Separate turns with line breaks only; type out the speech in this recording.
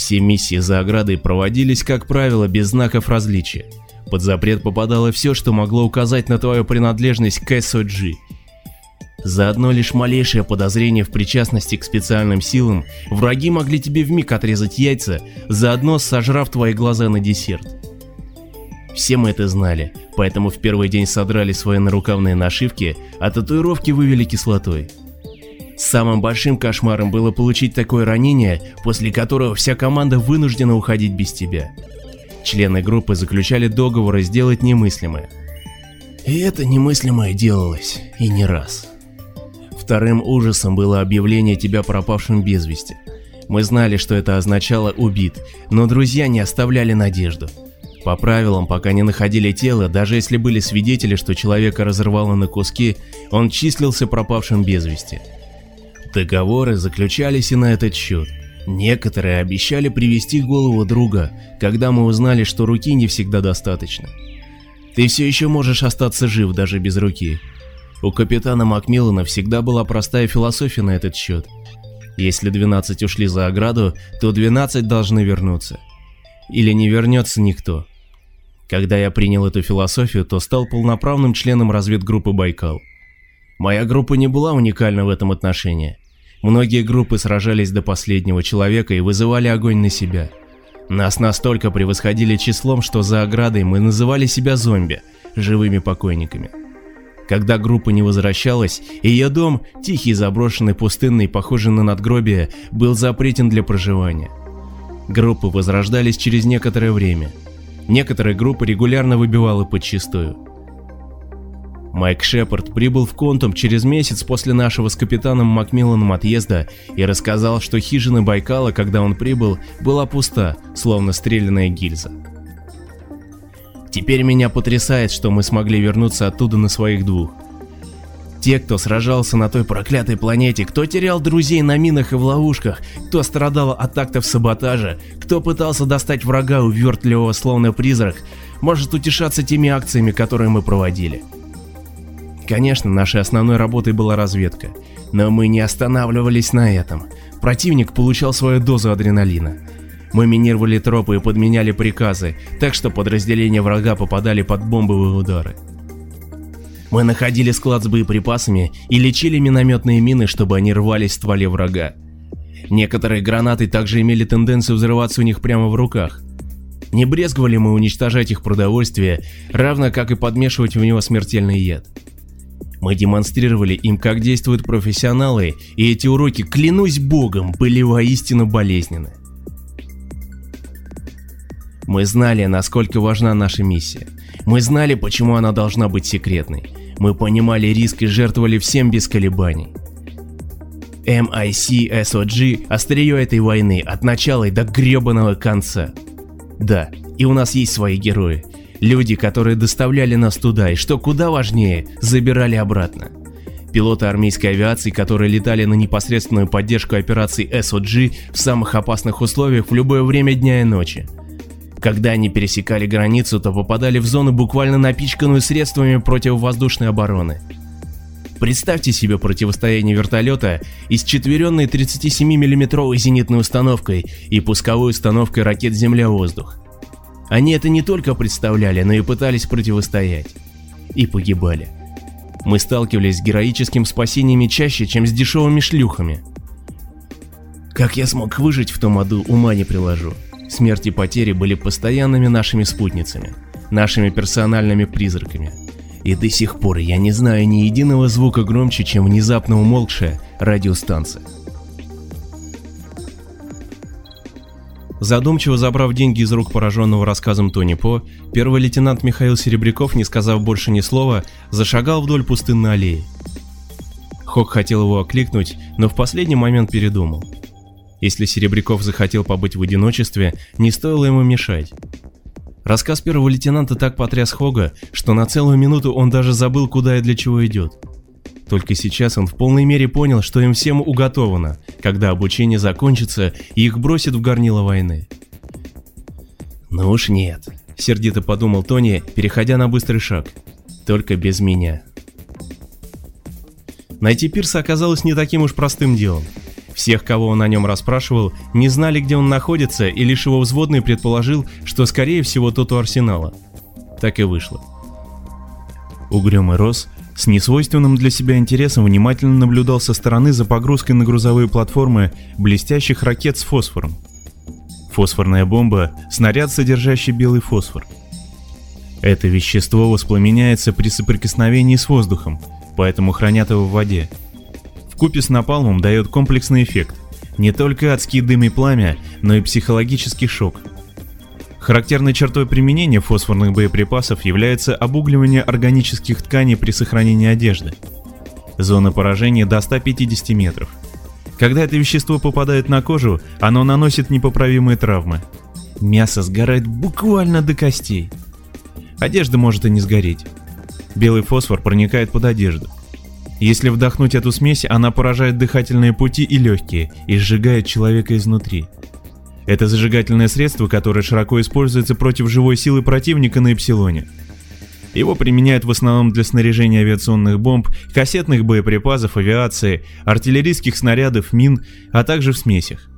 Все миссии за оградой проводились, как правило, без знаков различия. Под запрет попадало все, что могло указать на твою принадлежность к SOG. За одно лишь малейшее подозрение в причастности к специальным силам, враги могли тебе вмиг отрезать яйца, заодно сожрав твои глаза на десерт. Все мы это знали, поэтому в первый день содрали свои нарукавные нашивки, а татуировки вывели кислотой. Самым большим кошмаром было получить такое ранение, после которого вся команда вынуждена уходить без тебя. Члены группы заключали договоры сделать немыслимое. И это немыслимое делалось, и не раз. Вторым ужасом было объявление тебя пропавшим без вести. Мы знали, что это означало «убит», но друзья не оставляли надежду. По правилам, пока не находили тело, даже если были свидетели, что человека разорвало на куски, он числился пропавшим без вести. Договоры заключались и на этот счет. Некоторые обещали привести голову друга, когда мы узнали, что руки не всегда достаточно. Ты все еще можешь остаться жив даже без руки, у капитана Макмиллана всегда была простая философия на этот счет. Если 12 ушли за ограду, то 12 должны вернуться. Или не вернется никто. Когда я принял эту философию, то стал полноправным членом разведгруппы «Байкал». Моя группа не была уникальна в этом отношении. Многие группы сражались до последнего человека и вызывали огонь на себя. Нас настолько превосходили числом, что за оградой мы называли себя зомби, живыми покойниками. Когда группа не возвращалась, ее дом, тихий, заброшенный, пустынный, похожий на надгробие, был запретен для проживания. Группы возрождались через некоторое время. Некоторые группы регулярно выбивала подчистую. Майк Шепард прибыл в Контум через месяц после нашего с капитаном Макмилланом отъезда и рассказал, что хижина Байкала, когда он прибыл, была пуста, словно стрелянная гильза. Теперь меня потрясает, что мы смогли вернуться оттуда на своих двух. Те, кто сражался на той проклятой планете, кто терял друзей на минах и в ловушках, кто страдал от актов саботажа, кто пытался достать врага увертливого словно призрак, может утешаться теми акциями, которые мы проводили. Конечно, нашей основной работой была разведка, но мы не останавливались на этом. Противник получал свою дозу адреналина. Мы минировали тропы и подменяли приказы, так что подразделения врага попадали под бомбовые удары. Мы находили склад с боеприпасами и лечили минометные мины, чтобы они рвались в стволе врага. Некоторые гранаты также имели тенденцию взрываться у них прямо в руках. Не брезговали мы уничтожать их продовольствие, равно как и подмешивать в него смертельный яд. Мы демонстрировали им, как действуют профессионалы, и эти уроки, клянусь богом, были воистину болезненны. Мы знали, насколько важна наша миссия. Мы знали, почему она должна быть секретной. Мы понимали риск и жертвовали всем без колебаний. MIC SOG – острие этой войны от начала и до гребаного конца. Да, и у нас есть свои герои. Люди, которые доставляли нас туда и, что куда важнее, забирали обратно. Пилоты армейской авиации, которые летали на непосредственную поддержку операций SOG в самых опасных условиях в любое время дня и ночи. Когда они пересекали границу, то попадали в зону, буквально напичканную средствами противовоздушной обороны. Представьте себе противостояние вертолета из четверенной 37 миллиметровой зенитной установкой и пусковой установкой ракет Земля-воздух. Они это не только представляли, но и пытались противостоять. И погибали. Мы сталкивались с героическим спасениями чаще, чем с дешевыми шлюхами. Как я смог выжить в том аду, ума не приложу. Смерть и потери были постоянными нашими спутницами, нашими персональными призраками. И до сих пор я не знаю ни единого звука громче, чем внезапно умолкшая радиостанция. Задумчиво забрав деньги из рук пораженного рассказом Тони По, первый лейтенант Михаил Серебряков, не сказав больше ни слова, зашагал вдоль пустынной аллеи. Хок хотел его окликнуть, но в последний момент передумал. Если Серебряков захотел побыть в одиночестве, не стоило ему мешать. Рассказ первого лейтенанта так потряс Хога, что на целую минуту он даже забыл, куда и для чего идет. Только сейчас он в полной мере понял, что им всем уготовано, когда обучение закончится и их бросят в горнило войны. «Ну уж нет», — сердито подумал Тони, переходя на быстрый шаг. «Только без меня». Найти Пирса оказалось не таким уж простым делом. Всех, кого он о нем расспрашивал, не знали, где он находится, и лишь его взводный предположил, что скорее всего тот у арсенала. Так и вышло. Угрюмый Рос с несвойственным для себя интересом внимательно наблюдал со стороны за погрузкой на грузовые платформы блестящих ракет с фосфором. Фосфорная бомба – снаряд, содержащий белый фосфор. Это вещество воспламеняется при соприкосновении с воздухом, поэтому хранят его в воде. В купе с напалмом дает комплексный эффект. Не только адский дым и пламя, но и психологический шок – Характерной чертой применения фосфорных боеприпасов является обугливание органических тканей при сохранении одежды. Зона поражения до 150 метров. Когда это вещество попадает на кожу, оно наносит непоправимые травмы. Мясо сгорает буквально до костей. Одежда может и не сгореть. Белый фосфор проникает под одежду. Если вдохнуть эту смесь, она поражает дыхательные пути и легкие и сжигает человека изнутри. Это зажигательное средство, которое широко используется против живой силы противника на Эпсилоне. Его применяют в основном для снаряжения авиационных бомб, кассетных боеприпасов авиации, артиллерийских снарядов, мин, а также в смесях.